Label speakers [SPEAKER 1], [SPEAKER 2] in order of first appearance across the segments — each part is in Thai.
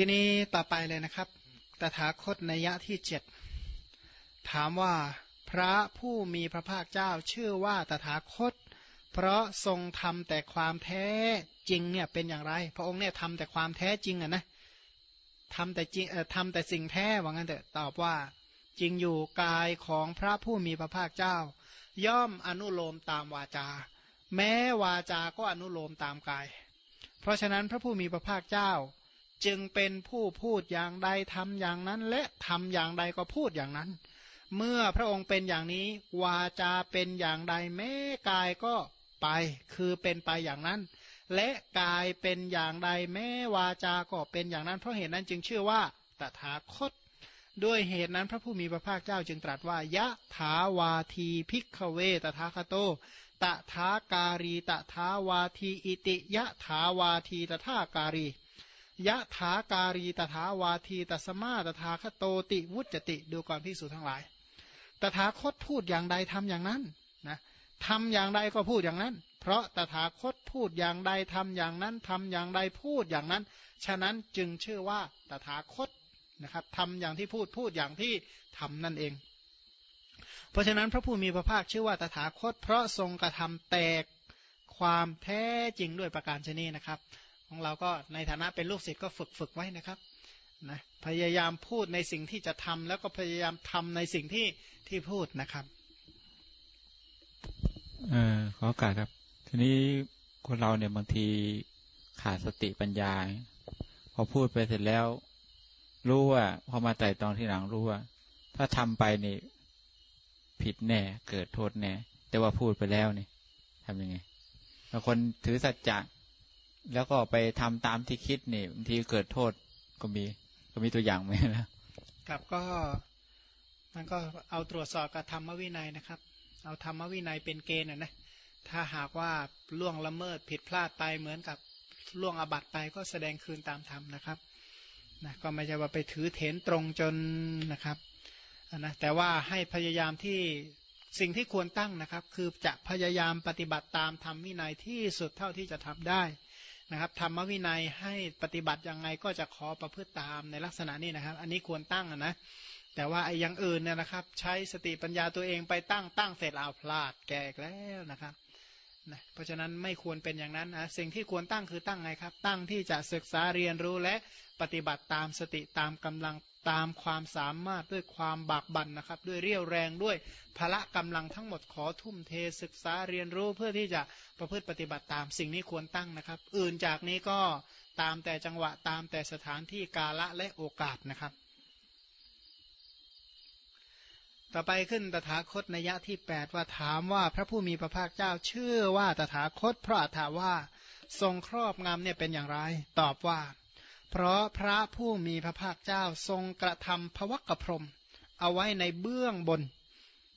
[SPEAKER 1] ทีนี้ต่อไปเลยนะครับ ตถาคตนยยะที่เจ็ดถามว่าพระผู้มีพระภาคเจ้าชื่อว่าตถาคต เพราะทรงทำแต่ความแท้จริงเนี่ยเป็นอย่างไร พระองค์เนี่ยทำแต่ความแท้จริงอะนะทำแต่จริงเอ่อทำแต่สิ่งแท้ว่างั้นเถอะตอบว่า จริงอยู่กายของพระผู้มีพระภาคเจ้า ย่อมอนุโลมตามวาจา แม้วาจาก็อนุโลมตามกาย เพราะฉะนั้นพระผู้มีพระภาคเจ้า จึงเป็นผู้พูดอย่างใดทำอย่างนั้น และทำอย่างใดก็พูดอย่างนั้น เมื่อพระองค์เป็นอย่างนี้ วาจาเป็นอย่างใดแม้กายก็ไป คือเป็นไปอย่างนั้น และกายเป็นอย่างใดแม้วาจาก็เป็นอย่างนั้น เพราะเหตุนั้นจึงชื่อว่าตถาคต ด้วยเหตุนั้นพระผู้มีพระภาคเจ้าจึงตรัสว่ายะถาวาทีพิกเวตถาคโตตถาการีตถาวาทีอิติยะถาวาทีตถาการี ยะถาการีตถาวาทีตสมาตถาคโตติวุจติดูก่อนพิสูจทั้งหลาย ตถาคตพูดอย่างใดทำอย่างนั้นนะทำอย่างใดก็พูดอย่างนั้น เพราะตถาคตพูดอย่างใดทำอย่างนั้นทำอย่างใดพูดอย่างนั้น ฉะนั้นจึงชื่อว่าตถาคตนะครับทำอย่างที่พูดพูดอย่างที่ทำนั่นเอง เพราะฉะนั้นพระผู้มีพระภาคชื่อว่าตถาคต เพราะทรงกระทำแตกความแท้จริงด้วยประการชนีนะครับ ของเราก็ในฐานะเป็นลูกศิษย์ก็ฝึกฝึกไว้นะครับนะพยายามพูดในสิ่งที่จะทำแล้วก็พยายามทำในสิ่งที่ที่พูดนะครับ
[SPEAKER 2] เออขอโอกาสครับ ทีนี้คนเราเนี่ยบางทีขาดสติปัญญา พอพูดไปเสร็จแล้ว รู้ว่าพอมาไต่ตองที่หลังรู้ว่า ถ้าทำไปนี่ผิดแน่ เกิดโทษแน่ แต่ว่าพูดไปแล้วนี่ทำยังไงบางคนถือสัจจะ แล้วก็ไปทำตามที่คิดนี่บางทีเกิดโทษก็มีก็มีตัวอย่างไหมนะ
[SPEAKER 1] ครับก็มันก็เอาตรวจสอบกับธรรมวินัยนะครับ เอาธรรมวินัยเป็นเกณฑ์นะนะถ้าหากว่าล่วงละเมิดผิดพลาดไปเหมือนกับล่วงอบัตไปก็แสดงคืนตามธรรมนะครับนะก็ไม่ใช่ว่าไปถือเถนตรงจนนะครับนะแต่ว่าให้พยายามที่สิ่งที่ควรตั้งนะครับ คือจะพยายามปฏิบัติตามธรรมวินัยที่สุดเท่าที่จะทำได้ นะครับธรรมวินัยให้ปฏิบัติยังไงก็จะขอประพฤติตามในลักษณะนี้นะครับ อันนี้ควรตั้งนะ แต่ว่าไอ้ยังอื่นเนี่ยนะครับ ใช้สติปัญญาตัวเองไปตั้งตั้งเสร็จเอาพลาดแก่แล้วนะครับนะเพราะฉะนั้นไม่ควรเป็นอย่างนั้นนะสิ่งที่ควรตั้งคือตั้งไงครับ ตั้งที่จะศึกษาเรียนรู้และปฏิบัติตามสติตามกำลัง ตามความสามารถด้วยความบากบั่นนะครับ ด้วยเรี่ยวแรงด้วยพละกำลังทั้งหมดขอทุ่มเทศึกษาเรียนรู้เพื่อที่จะประพฤติปฏิบัติตามสิ่งนี้ควรตั้งนะครับ อื่นจากนี้ก็ตามแต่จังหวะตามแต่สถานที่กาละและโอกาสนะครับ ต่อไปขึ้นตถาคตนยะที่ 8 ว่าถามว่าพระผู้มีพระภาคเจ้าเชื่อว่าตถาคตเพราะถามว่าทรงครอบงำเนี่ยเป็นอย่างไร ตอบว่า เพราะพระผู้มีพระภาคเจ้าทรงกระทำพวักกพรม เอาไว้ในเบื้องบน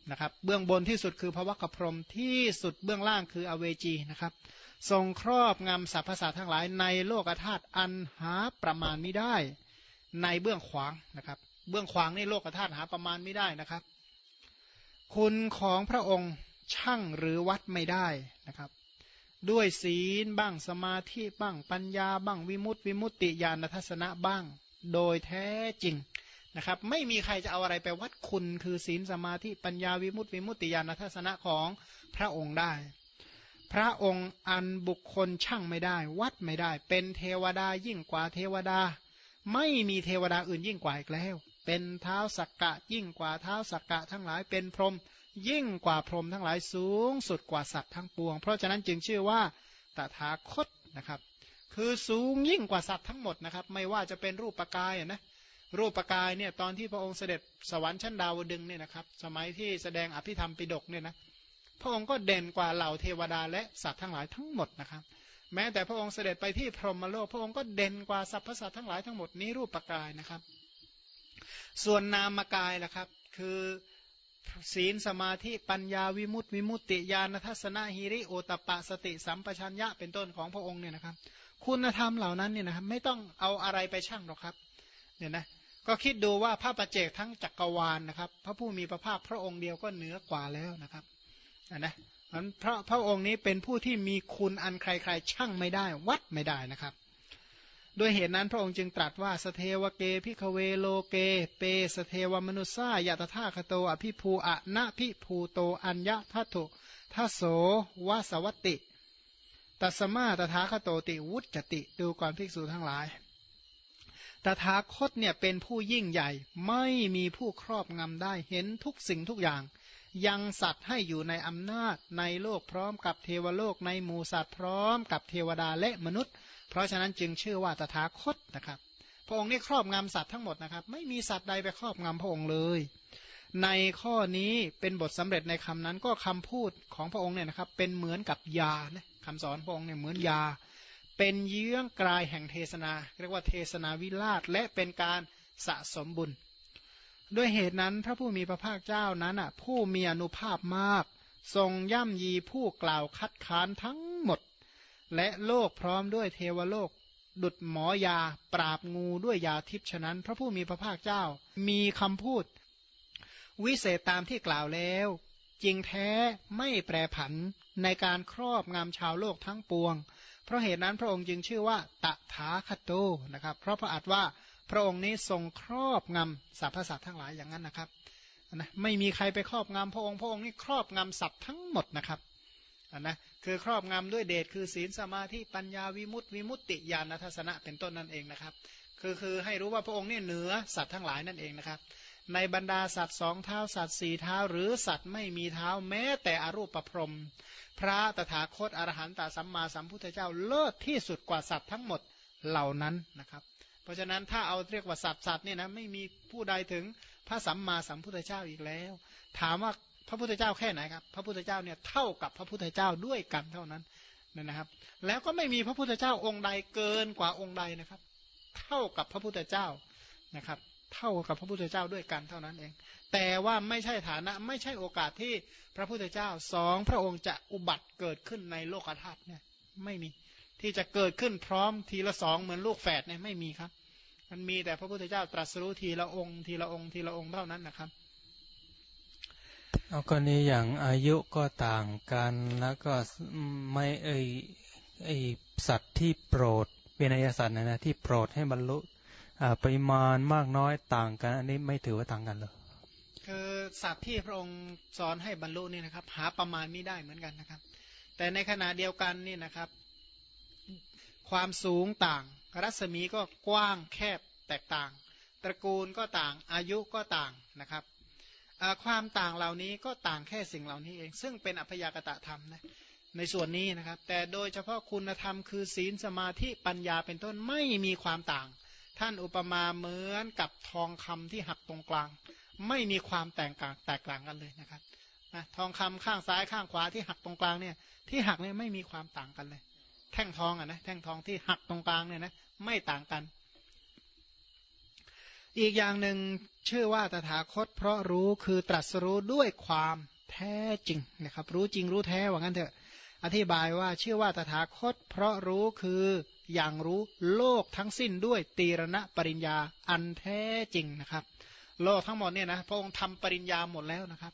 [SPEAKER 1] นะครับเบื้องบนที่สุดคือพระวักพรมที่สุดเบื้องล่างคืออเวจีนะครับทรงครอบงำสรรพสัตว์ทั้งหลายในโลกธาตุอันหาประมาณไม่ได้ ในเบื้องขวางนะครับ เบื้องขวางนี่โลกธาตุหาประมาณไม่ได้นะครับ คุณของพระองค์ช่างหรือวัดไม่ได้นะครับ ด้วยศีลบ้างสมาธิบ้างปัญญาบ้างวิมุตติวิมุตติญาณทัศนะบ้าง โดยแท้จริงนะครับ ไม่มีใครจะเอาอะไรไปวัดคุณคือศีลสมาธิปัญญาวิมุตติวิมุตติญาณทัศนะของพระองค์ได้ พระองค์อันบุคคลช่างไม่ได้ วัดไม่ได้ เป็นเทวดายิ่งกว่าเทวดา ไม่มีเทวดาอื่นยิ่งกว่าอีกแล้ว เป็นเท้าสักกะยิ่งกว่าเท้าสักกะทั้งหลายเป็นพรหม ยิ่งกว่าพรหมทั้งหลายสูงสุดกว่าสัตว์ทั้งปวง เพราะฉะนั้นจึงชื่อว่าตถาคตนะครับ คือสูงยิ่งกว่าสัตว์ทั้งหมดนะครับ ไม่ว่าจะเป็นรูปปกายนะรูปกายเนี่ยตอนที่พระองค์เสด็จสวรรค์ชั้นดาวดึงเนี่ยนะครับ สมัยที่แสดงอภิธรรมปิดกเนี่ยนะพระองค์ก็เด่นกว่าเหล่าเทวดาและสัตว์ทั้งหลายทั้งหมดนะครับ แม้แต่พระองค์เสด็จไปที่พรหมโลก พระองค์ก็เด่นกว่าสรรพสัตว์ทั้งหลายทั้งหมดนี้รูปกายนะครับ ส่วนนามกายล่ะครับ คือ ศีลสมาธิปัญญาวิมุตติวิมุตติญาณทัศนะฮิริโอตปะสติสัมปชัญญะเป็นต้นของพระองค์เนี่ยนะครับ คุณธรรมเหล่านั้นเนี่ยนะครับไม่ต้องเอาอะไรไปช่างหรอกครับเนี่ยนะก็คิดดูว่าพระประเจกทั้งจักรวาลนนะครับ พระผู้มีพระภาคพระองค์เดียวก็เหนือกว่าแล้วนะครับนะมันพระพระองค์นี้เป็นผู้ที่มีคุณอันใครๆช่างไม่ได้ วัดไม่ได้นะครับ ด้วยเหตุนั้นพระองค์จึงตรัสว่าสเทวเกพิคเวโลเก เปสเทวมนุษายาตถาคโตอภิภูอะนะพิภูโตอัญญทัตุทัโสวาสวัตติตัสมาตถาคโตติวุจติดูก่อนภิกษุทั้งหลาย ตถาคตเนี่ยเป็นผู้ยิ่งใหญ่ไม่มีผู้ครอบงำได้เห็นทุกสิ่งทุกอย่าง ยังสัตว์ให้อยู่ในอำนาจในโลกพร้อมกับเทวโลกในหมู่สัตว์พร้อมกับเทวดาและมนุษย์ เพราะฉะนั้นจึงชื่อว่าตถาคตนะครับ พระองค์นี่ครอบงำสัตว์ทั้งหมดนะครับ ไม่มีสัตว์ใดไปครอบงำพระองค์เลย ในข้อนี้เป็นบทสำเร็จในคำนั้นก็คำพูดของพระองค์เนี่ยนะครับ เป็นเหมือนกับยานะคำสอนพระองค์เนี่ยเหมือนยา เป็นเยื้องกลายแห่งเทศนา เรียกว่าเทศนาวิราชและเป็นการสะสมบุญ ด้วยเหตุนั้นพระผู้มีพระภาคเจ้านั้นอะผู้มีอนุภาพมาก ทรงย่ำยีผู้กล่าวคัดค้านทั้ง และโลกพร้อมด้วยเทวโลก ดุดหมอยา ปราบงูด้วยยาทิพฉะนั้น พระผู้มีพระภาคเจ้า มีคำพูด วิเศษตามที่กล่าวแล้ว จริงแท้ไม่แปรผันในการครอบงำชาวโลกทั้งปวง เพราะเหตุนั้นพระองค์จึงชื่อว่า ตถาคตนะครับ เพราะพระอัตว่าพระองค์นี้ทรงครอบงำสรรพสัตว์ทั้งหลายอย่างนั้นนะครับนะไม่มีใครไปครอบงำพระองค์พระองค์นี้ครอบงำสัตว์ทั้งหมดนะครับนะ คือครอบงำด้วยเดชคือศีลสมาธิปัญญาวิมุตติวิมุตติญาณทัศนะเป็นต้นนั่นเองนะครับ คือคือให้รู้ว่าพระองค์เนี่ยเหนือสัตว์ทั้งหลายนั่นเองนะครับ ในบรรดาสัตว์สองเท้าสัตว์สี่เท้า หรือสัตว์ไม่มีเท้าแม้แต่อรูปประพรม พระตถาคตอรหันตสัมมาสัมพุทธเจ้าเลิศที่สุดกว่าสัตว์ทั้งหมดเหล่านั้นนะครับ เพราะฉะนั้นถ้าเอาเรียกว่าสัตว์สัตว์เนี่ยนะไม่มีผู้ใดถึงพระสัมมาสัมพุทธเจ้าอีกแล้ว ถามว่า พระพุทธเจ้าแค่ไหนครับ พระพุทธเจ้าเนี่ยเท่ากับพระพุทธเจ้าด้วยกันเท่านั้นน่นะครับ แล้วก็ไม่มีพระพุทธเจ้าองค์ใดเกินกว่าองค์ใดนะครับ เท่ากับพระพุทธเจ้านะครับ เท่ากับพระพุทธเจ้าด้วยกันเท่านั้นเอง แต่ว่าไม่ใช่ฐานะไม่ใช่โอกาสที่พระพุทธเจ้าสองพระองค์จะอุบัติเกิดขึ้นในโลกธาตุเนี่ยไม่มีที่จะเกิดขึ้นพร้อมทีละสองเหมือนลูกแฝดเนี่ยไม่มีครับ มันมีแต่พระพุทธเจ้าตรัสรู้ทีละองค์ทีละองค์ทีละองค์เท่านั้นนะครับ
[SPEAKER 3] เอากรณีอย่างอายุก็ต่างกันแล้วก็ไม่เอไอสัตว์ที่โปรดเป็นอายสัตว์นะนะที่โปรดให้บรรลุปริมาณมากน้อยต่างกัน อันนี้ไม่ถือว่าต่างกันเลย
[SPEAKER 1] คือสัตว์ที่พระองค์สอนให้บรรลุนี่นะครับ หาประมาณไม่ได้เหมือนกันนะครับ แต่ในขณะเดียวกันนี่นะครับ ความสูงต่าง รัศมีก็กว้างแคบแตกต่าง ตระกูลก็ต่าง อายุก็ต่างนะครับ ความต่างเหล่านี้ก็ต่างแค่สิ่งเหล่านี้เอง ซึ่งเป็นอัพยากตะธรรมนะในส่วนนี้นะครับ แต่โดยเฉพาะคุณธรรมคือศีลสมาธิปัญญาเป็นต้นไม่มีความต่าง ท่านอุปมาเหมือนกับทองคำที่หักตรงกลาง ไม่มีความแตกต่างแตกต่างกันเลยนะครับนะทองคำข้างซ้ายข้างขวาที่หักตรงกลางเนี่ย ที่หักเนี่ยไม่มีความต่างกันเลย แท่งทองอะนะแท่งทองที่หักตรงกลางเนี่ยนะไม่ต่างกัน อีกอย่างหนึ่งชื่อว่าตถาคต เพราะรู้คือตรัสรู้ด้วยความแท้จริงนะครับ รู้จริงรู้แท้ว่างั้นเถอะอธิบายว่าชื่อว่าตถาคต เพราะรู้คืออย่างรู้โลกทั้งสิ้นด้วยตีรณปริญญาอันแท้จริงนะครับ โลกทั้งหมดเนี่ยนะพระองค์ทำปริญญาหมดแล้วนะครับ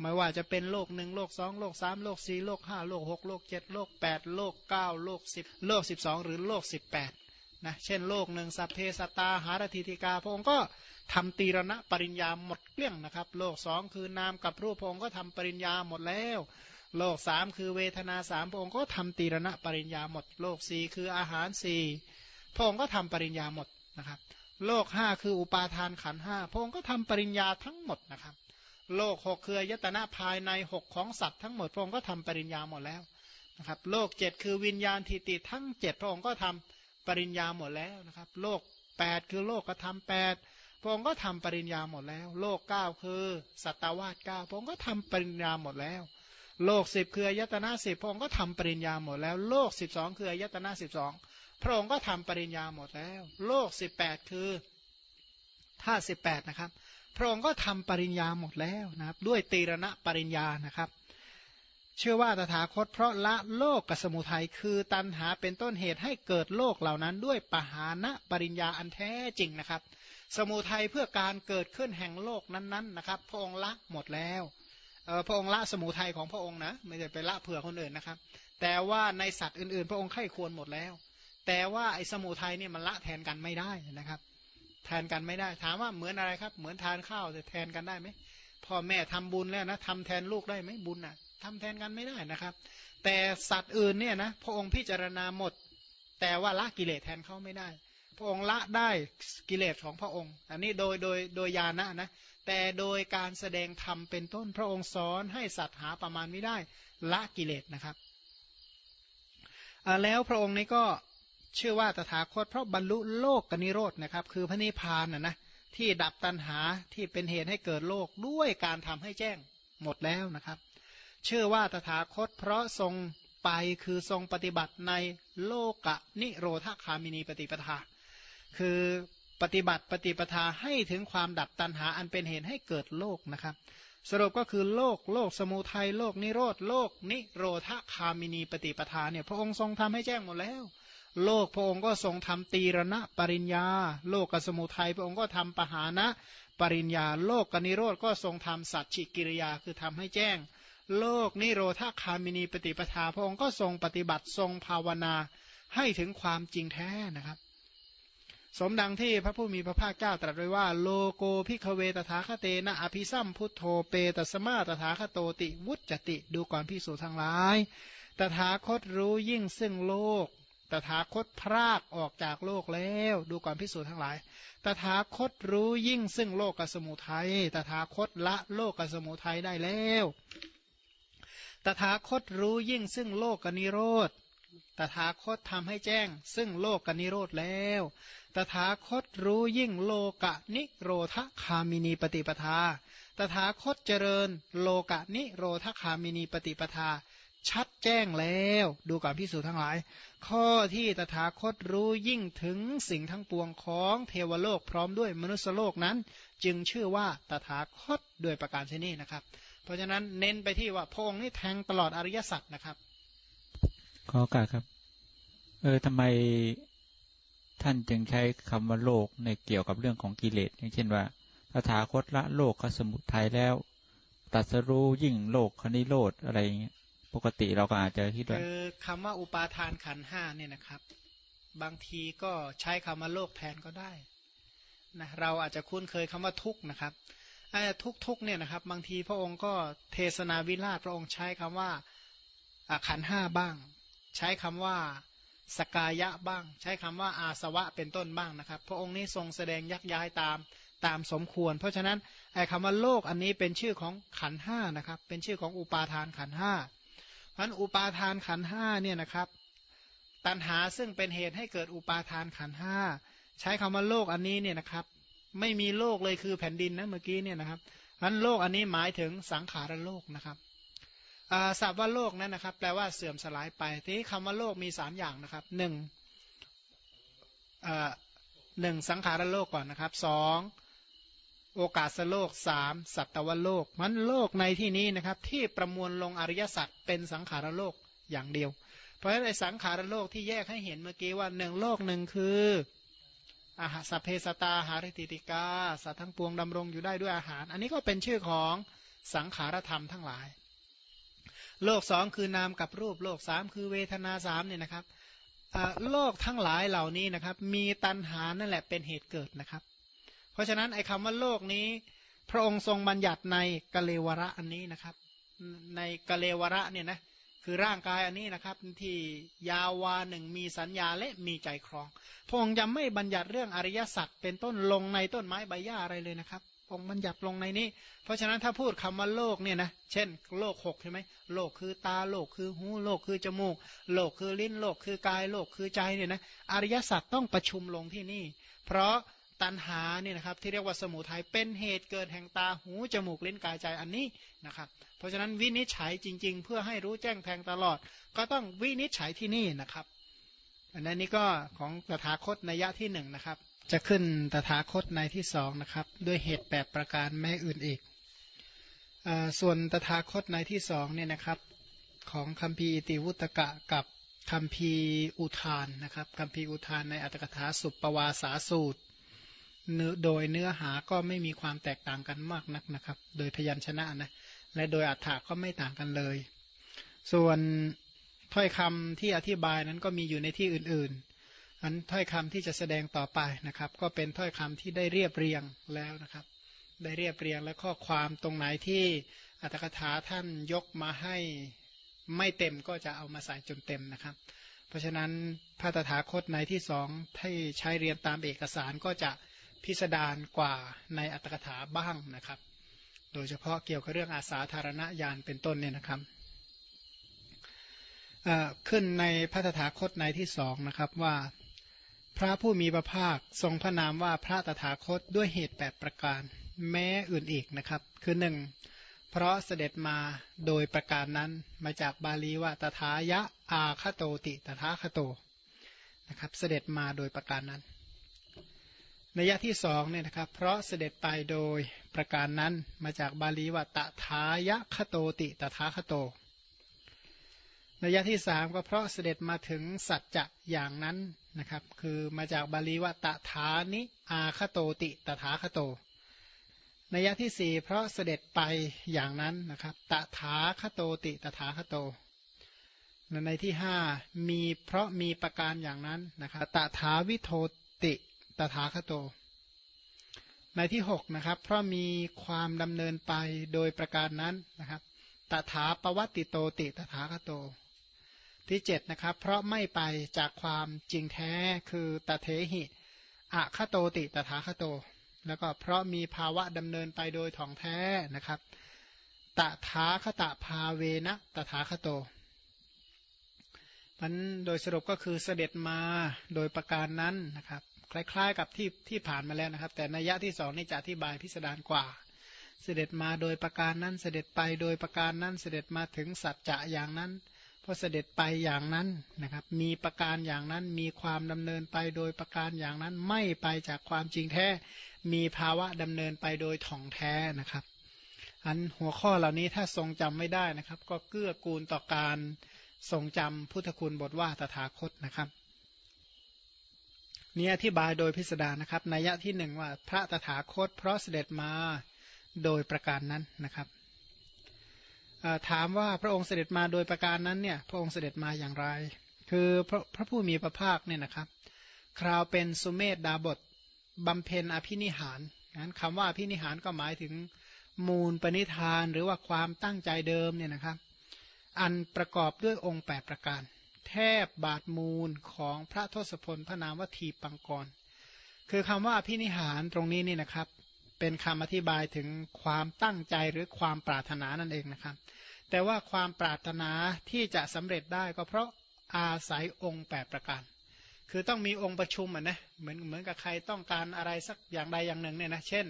[SPEAKER 1] ไม่ว่าจะเป็นโลกหนึ่งโลกสองโลกสามโลกสี่โลกห้าโลกหกโลกเจ็ดโลกแปดโลกเก้าโลกสิบโลกสิบสองหรือโลกสิบแปด นะเช่นโลกหนึ่งสัพเพสตาหารติติกาพระองค์ก็ทำตีรณะปริญญาหมดเกลี้ยงนะครับ โลกสองคือนามกับรูปพระองค์ก็ทำปริญญาหมดแล้ว โลกสามคือเวทนาสามพระองค์ก็ทำตีรณะปริญญาหมด โลกสี่คืออาหารสี่พระองค์ก็ทำปริญญาหมดนะครับ โลกห้าคืออุปาทานขันห้าพระองค์ก็ทำปริญญาทั้งหมดนะครับ โลกหกคือยตนะภายในหกของสัตว์ทั้งหมดพระองค์ก็ทำปริญญาหมดแล้วนะครับ โลกเจ็ดคือวิญญาณทิฏฐิทั้งเจ็ดพระองค์ก็ทำ ปริญญาหมดแล้วนะครับ โลกแปดคือโลกกระทำแปดพระองค์ก็ทำปริญญาหมดแล้ว โลกเก้าคือสัตวาสเก้าพระองค์ก็ทำปริญญาหมดแล้ว โลกสิบคืออยตนะสิบพระองค์ก็ทำปริญญาหมดแล้ว โลกสิบสองคืออยตนะสิบสองพระองค์ก็ทำปริญญาหมดแล้ว โลกสิบแปดคือธาตุสิบแปดนะครับ พระองค์ก็ทำปริญญาหมดแล้วนะครับ ด้วยตีรณะปริญญานะครับ เชื่อว่าตถาคตเพราะละโลกกับสมุทัยคือตันหาเป็นต้นเหตุให้เกิดโลกเหล่านั้นด้วยปหานะปริญญาอันแท้จริงนะครับ สมุทัยเพื่อการเกิดขึ้นแห่งโลกนั้นๆนะครับ พระองค์ละหมดแล้วพระองค์ละสมุทัยของพระองค์นะไม่ได้ไปละเผื่อคนอื่นนะครับ แต่ว่าในสัตว์อื่นๆ พระองค์ไข้ควรหมดแล้ว แต่ว่าไอ้สมุทัยเนี่ยมันละแทนกันไม่ได้นะครับ แทนกันไม่ได้ถามว่าเหมือนอะไรครับ เหมือนทานข้าวจะแทนกันได้ไหมพ่อแม่ทำบุญแล้วนะทำแทนลูกได้ไหมบุญอะ ทำแทนกันไม่ได้นะครับ แต่สัตว์อื่นเนี่ยนะพระองค์พิจารณาหมด แต่ว่าละกิเลสแทนเขาไม่ได้ พระองค์ละได้กิเลสของพระองค์ อันนี้โดยโดยโดยญาณะนะแต่โดยการแสดงธรรมเป็นต้นพระองค์สอนให้สัตว์หาประมาณไม่ได้ละกิเลสนะครับแล้วพระองค์นี้ก็ชื่อว่าตถาคตเพราะบรรลุโลกกนิโรธนะครับ คือพระนิพพานนะนะที่ดับตัณหาที่เป็นเหตุให้เกิดโลกด้วยการทำให้แจ้งหมดแล้วนะครับ ชื่อว่าตถาคต เพราะทรงไปคือทรงปฏิบัติในโลกะนิโรธคามินีปฏิปทา คือปฏิบัติปฏิปทาให้ถึงความดับตัณหาอันเป็นเหตุให้เกิดโลกนะครับ สรุปก็คือโลกโลกสมุทัยโลกนิโรธโลกนิโรธคามินีปฏิปทาเนี่ยพระองค์ทรงทำให้แจ้งหมดแล้ว โลกพระองค์ก็ทรงทำตีรณะปริญญา โลกกสมุทัยพระองค์ก็ทำปหานะปริญญา โลกนิโรธก็ทรงทำสัจฉิกิริยาคือทำให้แจ้ง โลกนิโรธคามินีปฏิปทาพระองค์ก็ทรงปฏิบัติทรงภาวนาให้ถึงความจริงแท้นะครับ สมดังที่พระผู้มีพระภาคเจ้าตรัสไว้ว่า โลโก ภิกขเวตถาคเตนะอภิสัมพุทโธเป ตัสมาตถาคโตติวุจจติดูก่อนภิกษุทั้งหลายตถาคตรู้ยิ่งซึ่งโลกตถาคตพรากออกจากโลกแล้ว ดูก่อนภิกษุทั้งหลาย ตถาคตรู้ยิ่งซึ่งโลกกสมุทัย ตถาคตละโลกกสมุทัยได้แล้ว ตถาคตรู้ยิ่งซึ่งโลกกนิโรธ ตถาคตทำให้แจ้ง ซึ่งโลกกนิโรธแล้ว ตถาคตรู้ยิ่งโลกะนิโรธคามินีปฏิปทา ตถาคตเจริญ โลกะนิโรธคามินีปฏิปทา ชัดแจ้งแล้ว ดูก่อนพิสูจน์ทั้งหลาย ข้อที่ตถาคตรู้ยิ่งถึงสิ่งทั้งปวงของเทวโลกพร้อมด้วยมนุษยโลกนั้น จึงชื่อว่าตถาคตด้วยประการชนีนะครับ เพราะฉะนั้นเน้นไปที่ว่าพงนี่แทงตลอดอริยสัจนะครับ
[SPEAKER 2] ขอโอกาสครับ เออทำไมท่านจึงใช้คำว่าโลกในเกี่ยวกับเรื่องของกิเลสอย่างเช่นว่าตถาคตละโลกขสมุทัยแล้วตัดสรู้ยิ่งโลกคณิโรธอะไรอย่างเงี้ยปกติเราก็อาจจะคิดว่า
[SPEAKER 1] คือคำว่าอุปาทานขันห้าเนี่ยนะครับ บางทีก็ใช้คำว่าโลกแทนก็ได้นะเราอาจจะคุ้นเคยคำว่าทุกนะครับไอ้ ทุกทุกเนี่ยนะครับ บางทีพระองค์ก็เทศนาวิราชพระองค์ใช้คำว่าขันห้าบ้าง ใช้คำว่าสกายะบ้าง ใช้คำว่าอาสวะเป็นต้นบ้างนะครับ พระองค์นี้ทรงแสดงยักย้ายตามตามสมควร เพราะฉะนั้นไอ้คำว่าโลกอันนี้เป็นชื่อของขันห้านะครับ เป็นชื่อของอุปาทานขันห้าเพราะอุปาทานขันห้าเนี่ยนะครับ ตัณหาซึ่งเป็นเหตุให้เกิดอุปาทานขันห้าใช้คำว่าโลกอันนี้เนี่ยนะครับ ไม่มีโลกเลยคือแผ่นดินนะเมื่อกี้เนี่ยนะครับนั้นโลกอันนี้หมายถึงสังขารโลกนะครับศัพท์ว่าโลกนั้นนะครับ แปลว่าเสื่อมสลายไป ทีนี้คำว่าโลกมีสามอย่างนะครับหนึ่งหนึ่งสังขารโลกก่อนนะครับสองโอกาสโลกสามสัตวโลก มันโลกในที่นี้นะครับ ที่ประมวลลงอริยสัจเป็นสังขารโลกอย่างเดียว เพราะฉะนั้นในสังขารโลกที่แยกให้เห็นเมื่อกี้ว่าหนึ่งโลกหนึ่งคือ อาหาสัพเพสตาหาริติติกาสัตว์ทั้งปวงดำรงอยู่ได้ด้วยอาหาร อันนี้ก็เป็นชื่อของสังขารธรรมทั้งหลาย โลกสองคือนามกับรูปโลกสามคือเวทนาสามเนี่ยนะครับโลกทั้งหลายเหล่านี้นะครับ มีตัณหานั่นแหละเป็นเหตุเกิดนะครับ เพราะฉะนั้นไอ้คำว่าโลกนี้ พระองค์ทรงบัญญัติในกะเลวระอันนี้นะครับ ในกะเลวระเนี่ยนะ คือร่างกายอันนี้นะครับที่ยาวาหนึ่งมีสัญญาและมีใจครองพระองค์จะไม่บัญญัติเรื่องอริยสัจเป็นต้นลงในต้นไม้ใบหญ้าอะไรเลยนะครับองค์บัญญัติลงในนี้ เพราะฉะนั้นถ้าพูดคำว่าโลกเนี่ยนะเช่น โลกหกใช่ไหมโลกคือตาโลกคือหูโลกคือจมูก โลกคือลิ้นโลกคือกายโลกคือใจเนี่ยนะอริยสัจต้องประชุมลงที่นี่ เพราะ ตัณหาเนี่ยนะครับที่เรียกว่าสมุทัยเป็นเหตุเกิดแห่งตาหูจมูกลิ้นกายใจอันนี้นะครับเพราะฉะนั้นวินิจฉัยจริง ๆ เพื่อให้รู้แจ้งแทงตลอด ก็ต้องวินิจฉัยที่นี่นะครับ อันนั้นนี่ก็ของตถาคตนัยยะที่หนึ่งนะครับ จะขึ้นตถาคตในที่สองนะครับ ด้วยเหตุแปดประการแม้อื่นอีกอส่วนตถาคตในที่สองเนี่ยนะครับของคัมภีร์ติวุตกะกับคัมภีร์อุทานนะครับคัมภีร์อุทานในอัตถกถาสุปปวาสาสูตร โดยเนื้อหาก็ไม่มีความแตกต่างกันมากนักนะครับ โดยทยัญชนะนะและโดยอัฏฐาก็ไม่ต่างกันเลย ส่วนถ้อยคำที่อธิบายนั้นก็มีอยู่ในที่อื่นๆอันถ้อยคำที่จะแสดงต่อไปนะครับ ก็เป็นถ้อยคำที่ได้เรียบเรียงแล้วนะครับ ได้เรียบเรียงและข้อความตรงไหนที่อัตถกถาท่านยกมาให้ไม่เต็มก็จะเอามาใส่จนเต็มนะครับ เพราะฉะนั้นพระตถาคตในที่สองที่ใช้เรียนตามเอกสารก็จะ พิสดารกว่าในอัตถกถาบ้างนะครับ โดยเฉพาะเกี่ยวกับเรื่องอาสาธารณญาณเป็นต้นเนี่ยนะครับขึ้นในพระตถาคตในที่สองนะครับว่าพระผู้มีพระภาคทรงพระนามว่าพระตถาคตด้วยเหตุแปดประการแม้อื่นอีกนะครับ คือหนึ่งเพราะเสด็จมาโดยประการนั้นมาจากบาลีว่าตถายะอาคโตติตถาคโตนะครับ เสด็จมาโดยประการนั้น นัยที่สองเนี่ยนะครับ เพราะเสด็จไปโดยประการนั้นมาจากบาลีว่าตถายะคโตติตถาคโต นัยที่สามก็เพราะเสด็จมาถึงสัจจะอย่างนั้นนะครับ คือมาจากบาลีว่าตถานิอาคโตติตถาคโต นัยที่สี่เพราะเสด็จไปอย่างนั้นนะครับตถาคโตติตถาคโตในที่ห้ามีเพราะมีประการอย่างนั้นนะครับตถาวิโทติ ตถาคโต ในที่หกนะครับ เพราะมีความดำเนินไปโดยประการนั้นนะครับ ตถาปวัติโตติตถาคโต ที่เจ็ดนะครับ เพราะไม่ไปจากความจริงแท้คือตเทหิอะคโตติตถาคโต แล้วก็เพราะมีภาวะดำเนินไปโดยถ่องแท้นะครับตถาคตภาเวนะตถาคโตมันโดยสรุปก็คือเสด็จมาโดยประการนั้นนะครับ คล้ายๆ กับที่ที่ผ่านมาแล้วนะครับ แต่นัยยะที่สองนี่จะอธิบายพิสดารกว่า เสด็จมาโดยประการนั้นเสด็จไปโดยประการนั้นเสด็จมาถึงสัจจะอย่างนั้นพอเสด็จไปอย่างนั้นนะครับ มีประการอย่างนั้นมีความดำเนินไปโดยประการอย่างนั้นไม่ไปจากความจริงแท้ มีภาวะดำเนินไปโดยถ่องแท้นะครับ อันหัวข้อเหล่านี้ถ้าทรงจำไม่ได้นะครับ ก็เกื้อกูลต่อการทรงจำพุทธคุณบทว่าตถาคตนะครับ นี้อธิบายโดยพิสดารนะครับนัยยะที่หนึ่งว่าพระตถาคต เพราะเสด็จมาโดยประการนั้นนะครับถามว่าพระองค์เสด็จมาโดยประการนั้นเนี่ยพระองค์เสด็จมาอย่างไร คือพระพระผู้มีพระภาคเนี่ยนะครับ คราวเป็นสุเมธดาบทบำเพ็ญอภินิหารนั้นคำว่าอภินิหารก็หมายถึงมูลปณิธานหรือว่าความตั้งใจเดิมเนี่ยนะครับ อันประกอบด้วยองค์ 8 ประการ แทบบาทมูลของพระทศพลพระนามวทีปังกร คือคำว่าอภินิหารตรงนี้นี่นะครับ เป็นคำอธิบายถึงความตั้งใจหรือความปรารถนานั่นเองนะครับ แต่ว่าความปรารถนาที่จะสำเร็จได้ก็เพราะอาศัยองค์ 8 ประการ คือต้องมีองค์ประชุมอะนะ เหมือนเหมือนกับใครต้องการอะไรสักอย่างใดอย่างหนึ่งเนี่ยนะ เช่น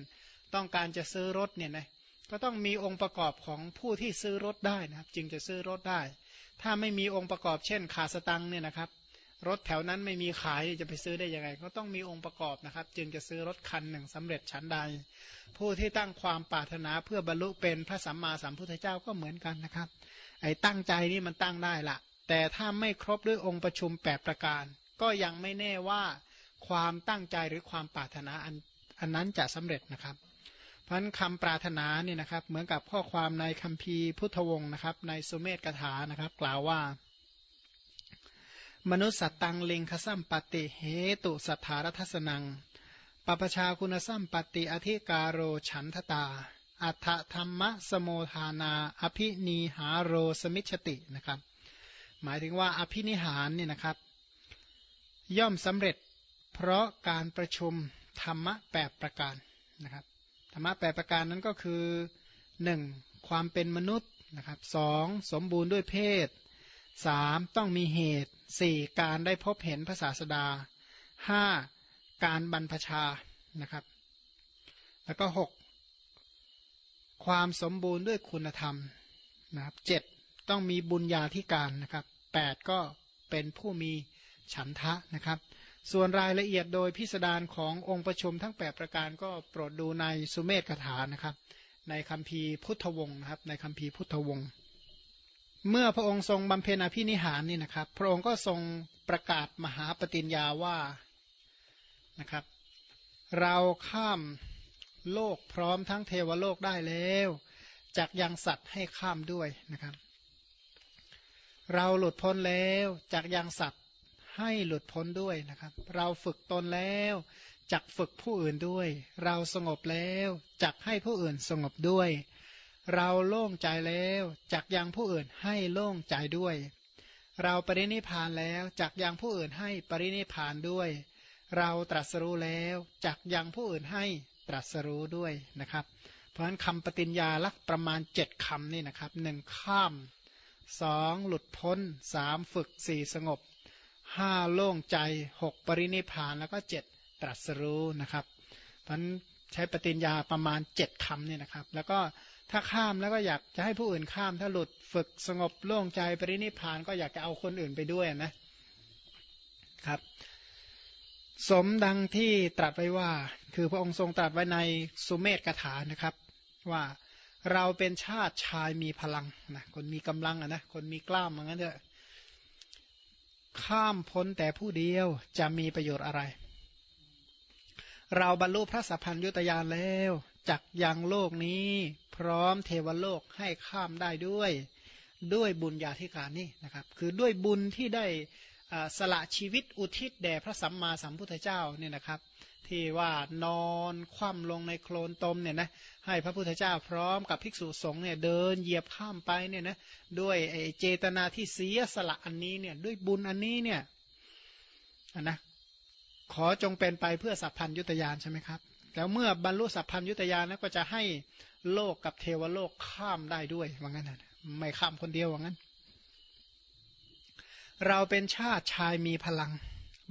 [SPEAKER 1] ต้องการจะซื้อรถเนี่ยนะ ก็ต้องมีองค์ประกอบของผู้ที่ซื้อรถได้นะครับ จึงจะซื้อรถได้ ถ้าไม่มีองค์ประกอบเช่นขาสตังเนี่ยนะครับ รถแถวนั้นไม่มีขายจะไปซื้อได้ยังไง ก็ต้องมีองค์ประกอบนะครับ จึงจะซื้อรถคันหนึ่งสำเร็จชั้นใด ผู้ที่ตั้งความปรารถนาเพื่อบรรลุเป็นพระสัมมาสัมพุทธเจ้าก็เหมือนกันนะครับ ไอ้ตั้งใจนี่มันตั้งได้ละแต่ถ้าไม่ครบด้วยองค์ประชุมแปประการ ก็ยังไม่แน่ว่าความตั้งใจหรือความปรารถนาอันอันนั้นจะสำเร็จนะครับ พันคำปรารถนาเนี่ยนะครับ เหมือนกับข้อความในคัมภีร์พุทธวงศ์นะครับ ในสุเมธกถานะครับ กล่าวว่า มนุษย์สัตตังเลงคสัมปติเหตุสัทธารทัศนังปปชาคุณสัมปติอธิการโรฉันทตา อัฏธรรมะสโมทานา อภินีหาโรสมิชตินะครับ หมายถึงว่าอภินิหารเนี่ยนะครับ ย่อมสำเร็จเพราะการประชุมธรรมะแปดประการนะครับ ธรรมะแปดประการนั้นก็คือหนึ่งความเป็นมนุษย์นะครับสองสมบูรณ์ด้วยเพศสามต้องมีเหตุสี่การได้พบเห็นพระศาสดาห้าการบรรพชานะครับ แล้วก็หกความสมบูรณ์ด้วยคุณธรรมนะครับเจ็ดต้องมีบุญญาธิการนะครับแปดก็เป็นผู้มีฉันทะนะครับ ส่วนรายละเอียดโดยพิสดารขององค์ประชุมทั้ง 8 ประการก็โปรดดูในสุเมธคาถานะครับ ในคัมภีร์พุทธวงศ์นะครับ ในคัมภีร์พุทธวงศ์เมื่อพระองค์ทรงบำเพ็ญอภินิหารนี่นะครับ พระองค์ก็ทรงประกาศมหาปฏิญญาว่านะครับ เราข้ามโลกพร้อมทั้งเทวโลกได้แล้วจากยังสัตว์ให้ข้ามด้วยนะครับ เราหลุดพ้นแล้วจากยังสัตว์ ให้หลุดพ้นด้วยนะครับ เราฝึกตนแล้วจักฝึกผู้อื่นด้วย เราสงบแล้วจักให้ผู้อื่นสงบด้วย เราโล่งใจแล้วจักยังผู้อื่นให้โล่งใจด้วย เราปรินิพานแล้วจักยังผู้อื่นให้ปรินิพานด้วย เราตรัสรู้แล้วจักยังผู้อื่นให้ตรัสรู้ด้วยนะครับ เพราะฉะนั้นคำปฏิญญาลักประมาณเจ็ดคำนี่นะครับหนึ่งข้ามสองหลุดพ้นสามฝึกสี่สงบ ห้าโล่งใจหกปรินิพานแล้วก็เจ็ดตรัสรู้นะครับเพราะใช้ปฏิญญาประมาณเจ็ดคำเนี่ยนะครับ แล้วก็ถ้าข้ามแล้วก็อยากจะให้ผู้อื่นข้าม ถ้าหลุดฝึกสงบโล่งใจปรินิพานก็อยากจะเอาคนอื่นไปด้วยนะครับสมดังที่ตรัสไว้ว่า คือพระองค์ทรงตรัสไว้ในสุเมธกถานะครับ ว่าเราเป็นชาติชายมีพลังนะคนมีกำลังอะนะคนมีกล้ามอย่างนั้นเถอะ ข้ามพ้นแต่ผู้เดียวจะมีประโยชน์อะไร เราบรรลุพระสัพพัญยุตยานแล้วจักยังโลกนี้ พร้อมเทวโลกให้ข้ามได้ด้วย ด้วยบุญญาธิการนี่นะครับ คือด้วยบุญที่ได้ สละชีวิตอุทิศแด่พระสัมมาสัมพุทธเจ้าเนี่ยนะครับ ที่ว่านอนคว่ำลงในโคลนตมเนี่ยนะให้พระพุทธเจ้าพร้อมกับภิกษุสงฆ์เนี่ยเดินเหยียบข้ามไปเนี่ยนะด้วยเจตนาที่เสียสละอันนี้เนี่ยด้วยบุญอันนี้เนี่ยนนะขอจงเป็นไปเพื่อสัพพัญยุตยานใช่ไหมครับแล้วเมื่อบรรลุสัพพัญยุตยานแล้วก็จะให้โลกกับเทวโลกข้ามได้ด้วยว่างั้นนะไม่ข้ามคนเดียวว่างั้น เราเป็นชาติชายมีพลัง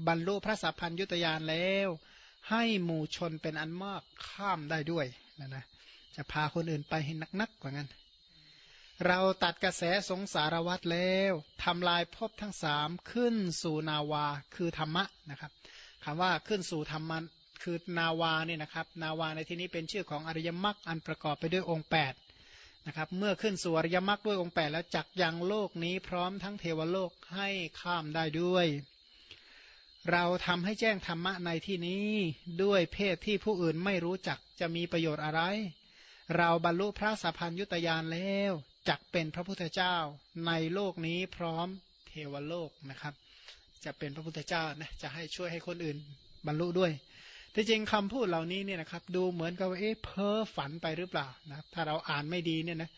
[SPEAKER 1] บรรลุพระสัพพัญยุตยานแล้ว ให้หมู่ชนเป็นอันมากข้ามได้ด้วยนะนะจะพาคนอื่นไปให้นักๆกว่างั้น เราตัดกระแสสงสารวัตรแล้วทำลายภพทั้งสามขึ้นสู่นาวาคือธรรมะนะครับคำว่าขึ้นสู่ธรรมะคือนาวาเนี่ยนะครับ นาวาในที่นี้เป็นชื่อของอริยมรรคอันประกอบไปด้วยองค์ 8 นะครับเมื่อขึ้นสู่อริยมรรคด้วยองค์8แล้วจักยังโลกนี้พร้อมทั้งเทวโลกให้ข้ามได้ด้วย เราทำให้แจ้งธรรมะในที่นี้ด้วยเพศที่ผู้อื่นไม่รู้จักจะมีประโยชน์อะไร เราบรรลุพระสัพพัญยุตยานแล้วจักเป็นพระพุทธเจ้าในโลกนี้พร้อมเทวโลกนะครับ จะเป็นพระพุทธเจ้านะจะให้ช่วยให้คนอื่นบรรลุด้วย ที่จริงคำพูดเหล่านี้เนี่ยนะครับ ดูเหมือนกับว่าเอ๊ะเพ้อฝันไปหรือเปล่านะถ้าเราอ่านไม่ดีเนี่ยนะ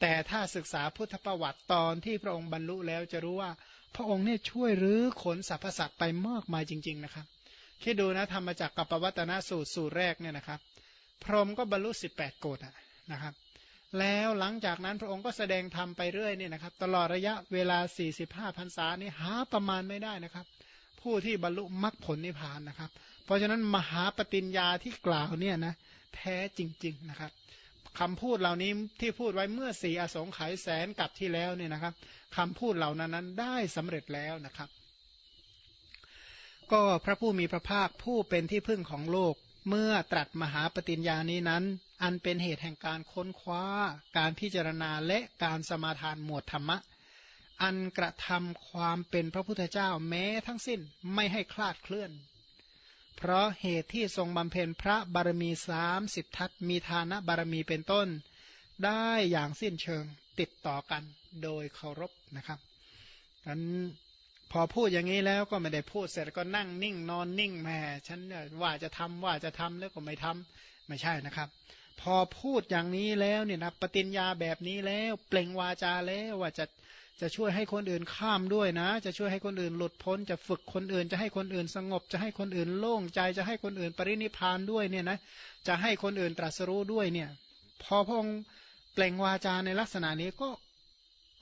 [SPEAKER 1] แต่ถ้าศึกษาพุทธประวัติตอนที่พระองค์บรรลุแล้วจะรู้ว่าพระองค์เนี่ยช่วยรื้อขนสรรพสัตว์ไปมากมายจริง ๆ นะครับคิดดูนะทำมจากกัปวัตนสูตรสูตรแรกเนี่ยนะครับ พรหมก็บรรลุสิบแปดโกดนะครับ แล้วหลังจากนั้นพระองค์ก็แสดงธรรมไปเรื่อยเนี่ยนะครับ ตลอดระยะเวลา 45พรรษานี่หาประมาณไม่ได้นะครับ ผู้ที่บรรลุมรรคผลนิพพานนะครับ เพราะฉะนั้นมหาปฏิญญาที่กล่าวเนี่ยนะแท้จริง ๆนะครับคำพูดเหล่านี้ที่พูดไว้เมื่อสี่อสงไขยแสนกับที่แล้วเนี่ยนะครับคำพูดเหล่านั้นนั้นได้สำเร็จแล้วนะครับ ก็พระผู้มีพระภาคผู้เป็นที่พึ่งของโลก เมื่อตรัสมหาปฏิญญานี้นั้น อันเป็นเหตุแห่งการค้นคว้า การพิจารณาและการสมาทานหมวดธรรมะ อันกระทำความเป็นพระพุทธเจ้าแม้ทั้งสิ้นไม่ให้คลาดเคลื่อน เพราะเหตุที่ทรงบำเพ็ญพระบารมีสามสิบทัศมีทานะบารมีเป็นต้น ได้อย่างสิ้นเชิงติดต่อกันโดยเคารพนะครับกันพอพูดอย่างนี้แล้วก็ไม่ได้พูดเสร็จก็นั่งนิ่งนอนนิ่งแม่ฉันว่าจะทำว่าจะทำแล้วก็ไม่ทำไม่ใช่นะครับ พอพูดอย่างนี้แล้วเนี่ยนะปฏิญญาแบบนี้แล้ว เปล่งวาจาแล้วว่าจะ จะช่วยให้คนอื่นข้ามด้วยนะ จะช่วยให้คนอื่นหลุดพ้น จะฝึกคนอื่น จะให้คนอื่นสงบ จะให้คนอื่นโล่งใจ จะให้คนอื่นปรินิพานด้วยเนี่ยนะ จะให้คนอื่นตรัสรู้ด้วยเนี่ย พอพองเปล่งวาจาในลักษณะนี้ก็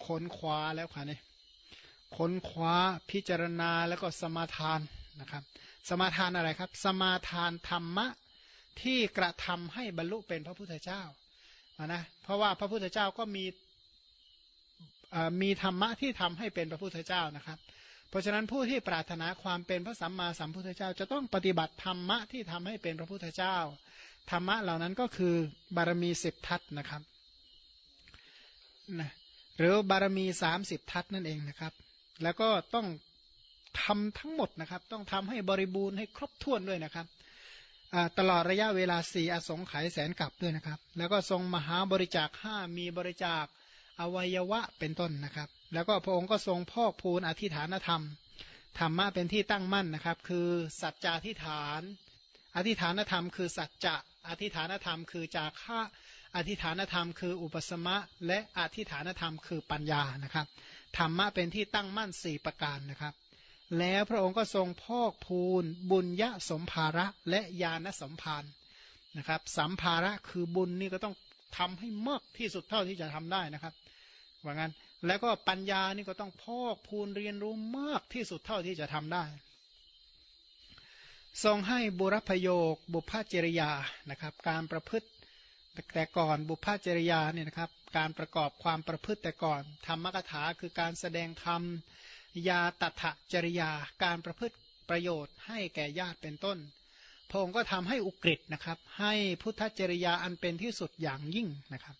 [SPEAKER 1] ค้นคว้าแล้วค่ะเนี่ยค้นคว้าพิจารณาแล้วก็สมาทานนะครับ สมาทานอะไรครับ สมาทานธรรมะที่กระทำให้บรรลุเป็นพระพุทธเจ้านะ เพราะว่าพระพุทธเจ้าก็มี มีธรรมะที่ทำให้เป็นพระพุทธเจ้านะครับ เพราะฉะนั้นผู้ที่ปรารถนาความเป็นพระสัมมาสัมพุทธเจ้า จะต้องปฏิบัติธรรมะที่ทำให้เป็นพระพุทธเจ้า ธรรมะเหล่านั้นก็คือบารมีสิบทัศนะครับนะหรือบารมีสามสิบทัศนั่นเองนะครับ แล้วก็ต้องทำทั้งหมดนะครับ ต้องทำให้บริบูรณ์ให้ครบถ้วนด้วยนะครับตลอดระยะเวลาสี่อสงไขยแสนกลับด้วยนะครับ แล้วก็ทรงมหาบริจาคห้ามีบริจาค อวัยวะเป็นต้นนะครับ แล้วก็พระองค์ก็ทรงพอกพูนอธิฐานธรรมธรรมะเป็นที่ตั้งมั่นนะครับ คือสัจจาธิฐาน อธิฐานธรรม คือสัจจะอธิฐานธรรม คือจาคะอธิฐานธรรม คืออุปสมะ และอธิฐานธรรม คือปัญญานะครับธรรมะเป็นที่ตั้งมั่นสี่ประการนะครับ แล้วพระองค์ก็ทรงพอกพูนบุญยะสมภาระและญาณสมภารนะครับสัมภาระคือบุญนี่ก็ต้องทำให้มากที่สุดเท่าที่จะทำได้นะครับ ว่างั้น แล้วก็ปัญญานี่ก็ต้องพอกพูนเรียนรู้มากที่สุดเท่าที่จะทำได้ ทรงให้บุรพโยคบุพจริยานะครับ การประพฤติแต่ก่อนบุพจริยาเนี่ยนะครับ การประกอบความประพฤติแต่ก่อนธรรมกถาคือการแสดงธรรมยาตถจริยา การประพฤติประโยชน์ ให้แก่ญาติเป็นต้นพระองค์ก็ทำให้อุกฤษนะครับ ให้พุทธจริยาอันเป็นที่สุดอย่างยิ่งนะครับ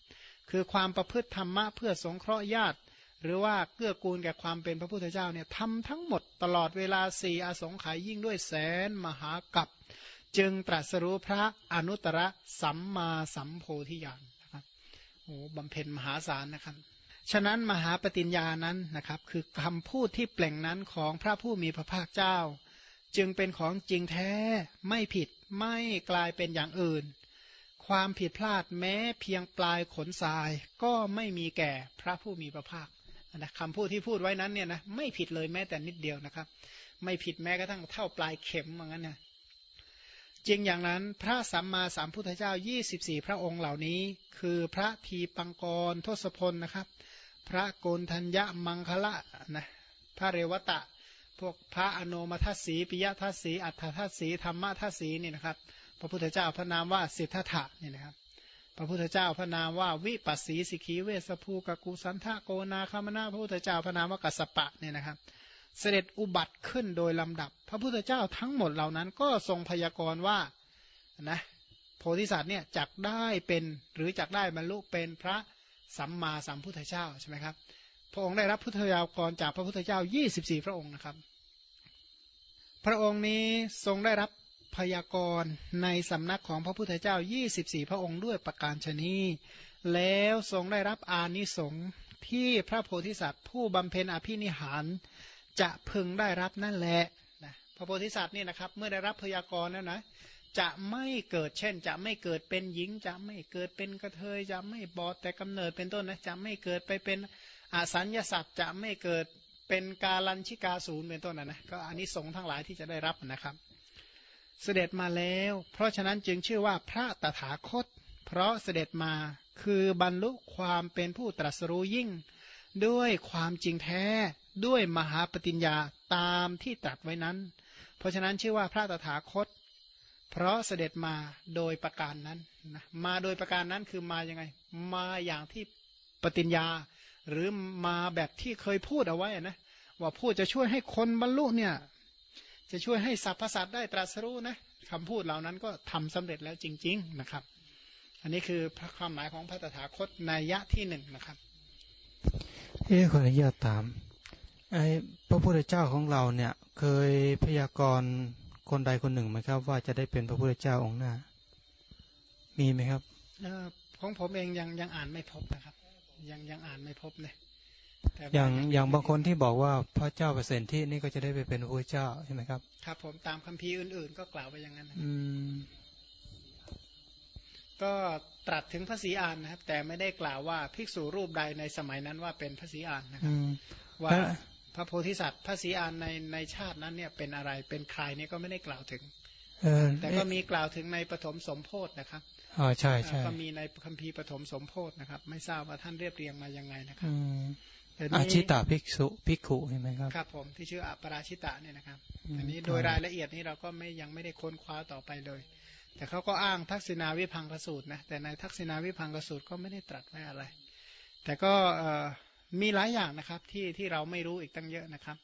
[SPEAKER 1] คือความประพฤติธรรมะเพื่อสงเคราะห์ญาติ หรือว่าเกื้อกูลแก่ความเป็นพระพุทธเจ้าเนี่ยทำทั้งหมดตลอดเวลาสี่อสงไขยยิ่งด้วยแสนมหากัปจึงตรัสรู้พระอนุตตรสัมมาสัมโพธิญาณนะครับโอ้บำเพ็ญมหาศาลนะครับ ฉะนั้นมหาปฏิญญานั้นนะครับ คือคำพูดที่เปล่งนั้นของพระผู้มีพระภาคเจ้า จึงเป็นของจริงแท้ไม่ผิดไม่กลายเป็นอย่างอื่น ความผิดพลาดแม้เพียงปลายขนทราย ก็ไม่มีแก่พระผู้มีพระภาคนะคำพูดที่พูดไว้นั้นเนี่ยนะไม่ผิดเลยแม้แต่นิดเดียวนะครับ ไม่ผิดแม้กระทั่งเท่าปลายเข็มเหมือนกันเนี่ยจริงอย่างนั้นพระสัมมาสัมพุทธเจ้า 24 พระองค์เหล่านี้ คือพระทีปังกรทศพลนะครับ พระโกนทัญญมังคละนะพระเรวตะ พวกพระอโนมทัศสีปิยทัศสีอัฏฐทัศสีธรรมทัศสีนี่นะครับ พระพุทธเจ้าพระนามว่าสิทธัตถะนี่นะครับ พระพุทธเจ้าพระนามว่าวิปัสสีสิกีเวสภูกกุสันทะโกนาคามนาพระพุทธเจ้าพระนามว่ากัสปะเนี่ยนะครับ เสด็จอุบัติขึ้นโดยลำดับ พระพุทธเจ้าทั้งหมดเหล่านั้นก็ทรงพยากรณ์ว่านะโพธิสัตว์เนี่ยจักได้เป็นหรือจักได้บรรลุเป็นพระสัมมาสัมพุทธเจ้าใช่ไหมครับพระองค์ได้รับพุทธยากรจากพระพุทธเจ้า 24 พระองค์นะครับ พระองค์นี้ทรงได้รับ พยากรณ์ในสำนักของพระพุทธเจ้า 24 พระองค์ด้วยประการชนีแล้วทรงได้รับอานิสงส์ที่พระโพธิสัตว์ ผู้บำเพ็ญอภินิหารจะพึงได้รับนั่นแหละนะพระโพธิสัตว์นี่นะครับ เมื่อได้รับพยากรณ์แล้วนะจะไม่เกิดเช่น จะไม่เกิดเป็นหญิง จะไม่เกิดเป็นกระเทยจะไม่บอดแต่กำเนิดเป็นต้นนะจะไม่เกิดไปเป็นอสัญญาสัตว์จะไม่เกิดเป็นกาลัญชิกาศูนย์เป็นต้นนะนะก็อันนี้สงทั้งหลายที่จะได้รับนะครับ เสด็จมาแล้ว เพราะฉะนั้นจึงชื่อว่าพระตถาคต เพราะเสด็จมาคือบรรลุความเป็นผู้ตรัสรู้ยิ่ง ด้วยความจริงแท้ด้วยมหาปฏิญญาตามที่ตรัสไว้นั้น เพราะฉะนั้นชื่อว่าพระตถาคต เพราะเสด็จมาโดยประการนั้นนะมาโดยประการนั้นคือมาอย่างไง มาอย่างที่ปฏิญญา หรือมาแบบที่เคยพูดเอาไว้นะว่าพูดจะช่วยให้คนบรรลุเนี่ย จะช่วยให้สรรพสัตว์ได้ตรัสรู้นะคำพูดเหล่านั้นก็ทำสำเร็จแล้วจริง ๆนะครับ อันนี้คือความหมายของพระตถาคตในยะที่หนึ่งนะครับ
[SPEAKER 3] เอ๊ขออนุญาตถามไอ้พระพุทธเจ้าของเราเนี่ย เคยพยากรณ์คนใดคนหนึ่งไหมครับ ว่าจะได้เป็นพระพุทธเจ้าองค์หน้า มีไหมครับ
[SPEAKER 1] อของผมเองยังยังอ่านไม่พบนะครับ ยังยังอ่านไม่พบเลย
[SPEAKER 3] อย่างอย่างบางคนที่บอกว่าพระเจ้าเปอร์เซ็นที่นี่ก็จะได้ไปเป็นพระเจ้าใช่ไหมครับ
[SPEAKER 1] ครับ ผมตามคัมภีร์อื่นๆ ก็กล่าวไปอย่างนั้น
[SPEAKER 3] อืม
[SPEAKER 1] ก็ตรัสถึงพระศรีอานนะครับ แต่ไม่ได้กล่าวว่าภิกษุรูปใดในสมัยนั้นว่าเป็นพระศรีอานนะครับว่าพระโพธิสัตว์พระศรีอานในในชาตินั้นเนี่ยเป็นอะไรเป็นใครเนี่ยก็ไม่ได้กล่าวถึงแต่ก็มีกล่าวถึงในปฐมสมโพธนะครับ
[SPEAKER 3] อ๋อใช่ใช่
[SPEAKER 1] ก็มีในคัมภีร์ปฐมสมโพธนะครับ ไม่ทราบว่าท่านเรียบเรียงมายังไงนะครับ
[SPEAKER 3] อาชิตาภิกษุภิกขุใช่ไหมครับ
[SPEAKER 1] ครับผมที่ชื่ออปราชิตะเนี่ยนะครับอันนี้โดยรายละเอียดนี้เราก็ไม่ยังไม่ได้ค้นคว้าต่อไปเลย แต่เขาก็อ้างทักษิณาวิพังกสูตรนะแต่ในทักษิณาวิพังกสูตรก็ไม่ได้ตรัสไว้อะไร แต่ก็มีหลายอย่างนะครับที่ที่เราไม่รู้อีกตั้งเยอะนะครับ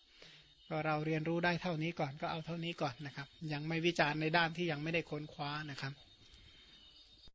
[SPEAKER 1] ก็เราเรียนรู้ได้เท่านี้ก่อนก็เอาเท่านี้ก่อนนะครับ ยังไม่วิจารณ์ในด้านที่ยังไม่ได้ค้นคว้านะครับ